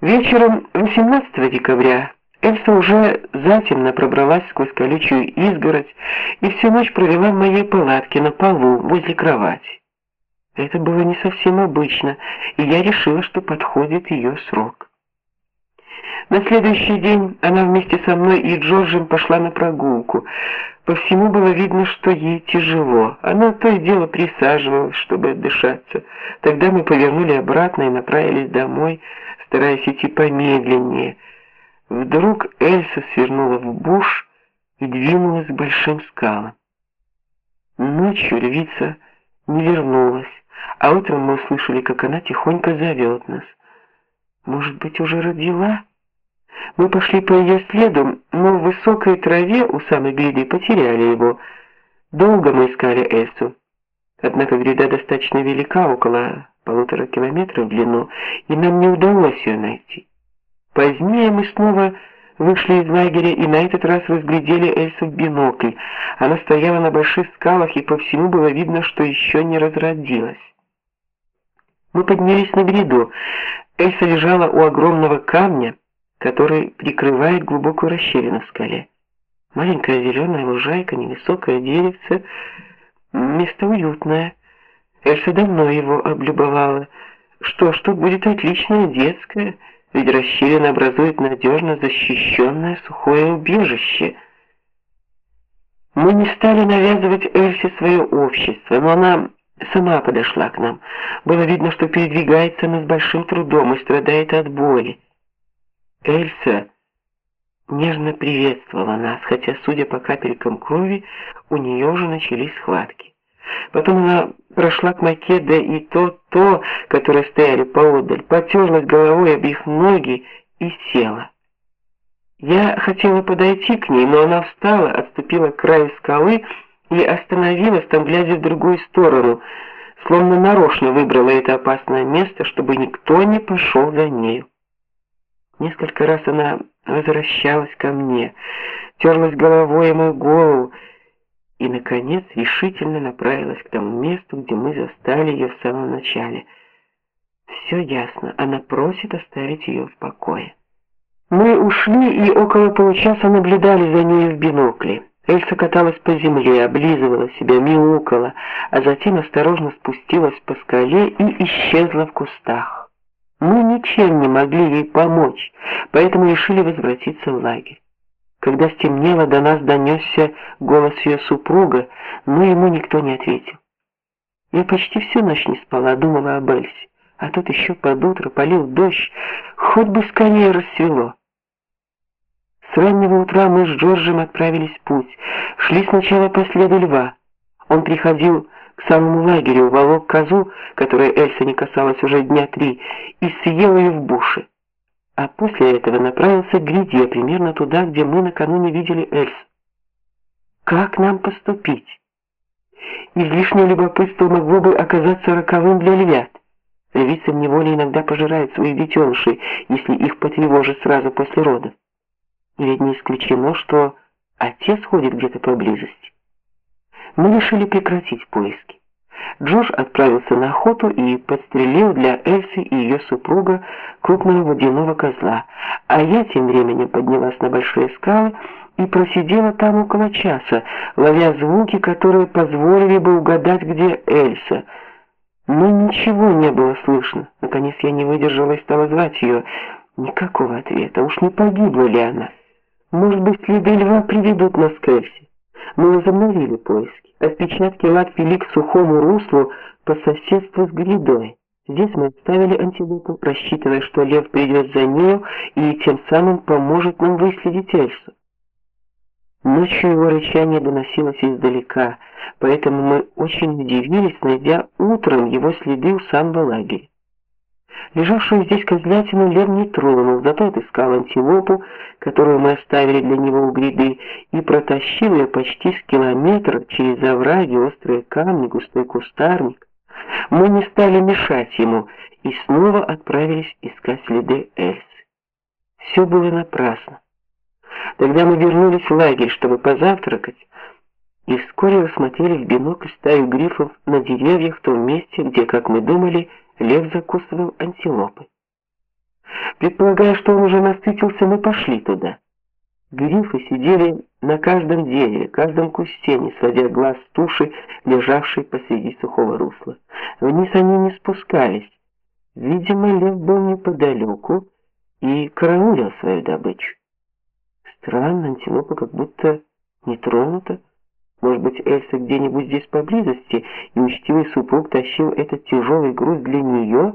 Вечером 18 декабря Эльса уже затемно пробралась сквозь колючую изгородь и всю ночь провела в моей палатке на полу возле кровати. Это было не совсем обычно, и я решила, что подходит ее срок. На следующий день она вместе со мной и Джорджем пошла на прогулку. По всему было видно, что ей тяжело. Она то и дело присаживалась, чтобы отдышаться. Тогда мы повернули обратно и направились домой, стараясь идти помедленнее. Вдруг Эльса свернула в буш и двинулась к большим скалам. Ночью львица не вернулась, а утром мы услышали, как она тихонько зовет нас. Может быть, уже родила? Мы пошли по ее следу, но в высокой траве у самой гряды потеряли его. Долго мы искали Эльсу. Однако гряда достаточно велика, около полутора километров в длину, и нам не удалось ее найти. Позднее мы снова вышли из лагеря и на этот раз разглядели Эльсу в бинокль. Она стояла на больших скалах, и по всему было видно, что еще не разродилась. Мы поднялись на гряду. Эльса лежала у огромного камня, который прикрывает глубокую расщелину в скале. Маленькая зеленая лужайка, невысокое деревце, место уютное. Эльса давно его облюбовала. Что ж, тут будет отличное детское, ведь расщелина образует надежно защищенное сухое убежище. Мы не стали навязывать Эльсе свое общество, но она сама подошла к нам. Было видно, что передвигается она с большим трудом и страдает от боли. Эльса нежно приветствовала нас, хотя, судя по капелькам крови, у нее уже начались схватки. Потом она прошла к Македе и то, то, которые стояли поодаль, потерлась головой об их ноги и села. Я хотела подойти к ней, но она встала, отступила к краю скалы и остановилась там, глядя в другую сторону, словно нарочно выбрала это опасное место, чтобы никто не пошел за нею. Несколько раз она возвращалась ко мне, терлась головой о мою голову и, наконец, решительно направилась к тому месту, где мы застали ее в самом начале. Все ясно, она просит оставить ее в покое. Мы ушли и около получаса наблюдали за ней в бинокле. Эльса каталась по земле, облизывала себя, мяукала, а затем осторожно спустилась по скале и исчезла в кустах. Мы ничем не могли ей помочь, поэтому решили возвратиться в лагерь. Когда стемнело, до нас донесся голос ее супруга, но ему никто не ответил. Я почти всю ночь не спала, думала об Эльсе, а тут еще под утро полил дождь, хоть бы скорее рассвело. С раннего утра мы с Джорджем отправились в путь. Шли сначала по следу льва. Он приходил к самому лагерю, волок козу, которой Эльса не касалась уже дня три, и съел ее в буше. А после этого направился к гряде, примерно туда, где мы накануне видели Эльсу. Как нам поступить? Излишнее любопытство могло бы оказаться роковым для львят. Львицы в неволе иногда пожирают своих детенышей, если их потревожат сразу после родов. Ведь не исключено, что отец ходит где-то поблизости мы решили прекратить поиски. Джош отправился на охоту и подстрелил для Эльсы и ее супруга крупного водяного козла, а я тем временем поднялась на большие скалы и просидела там около часа, ловя звуки, которые позволили бы угадать, где Эльса. Но ничего не было слышно. Наконец я не выдержала и стала звать ее. Никакого ответа. Уж не погибла ли она? Может быть, следы льва приведут нас к Эльсе. Мы возобновили поиски. Отпечатки лад вели к сухому руслу по соседству с грядой. Здесь мы оставили антилопу, рассчитывая, что лев придет за нею и тем самым поможет нам выследить Эльсу. Ночью его рычание доносилось издалека, поэтому мы очень удивились, найдя утром его следы у самого лагеря. Лежавшую здесь козлятину Лев не тронул, зато отыскал антилопу, которую мы оставили для него у гряды, и протащил ее почти с километра через овраги, острые камни, густой кустарник. Мы не стали мешать ему и снова отправились искать следы Эльсы. Все было напрасно. Тогда мы вернулись в лагерь, чтобы позавтракать, и вскоре рассмотрели в бинокль стаю грифов на деревьях в том месте, где, как мы думали, лев закусывал антилопы. Предполагая, что он уже насытился, мы пошли туда. Грифы сидели на каждом дереве, каждом кусте, не сводя глаз с туши, лежавшей посреди сухого русла. Вниз они не спускались. Видимо, лев был неподалеку и караулил свою добычу. Странно, антилопа как будто не тронута. Может быть, Эльса где-нибудь здесь поблизости, и учтивый супруг тащил этот тяжелый груз для нее?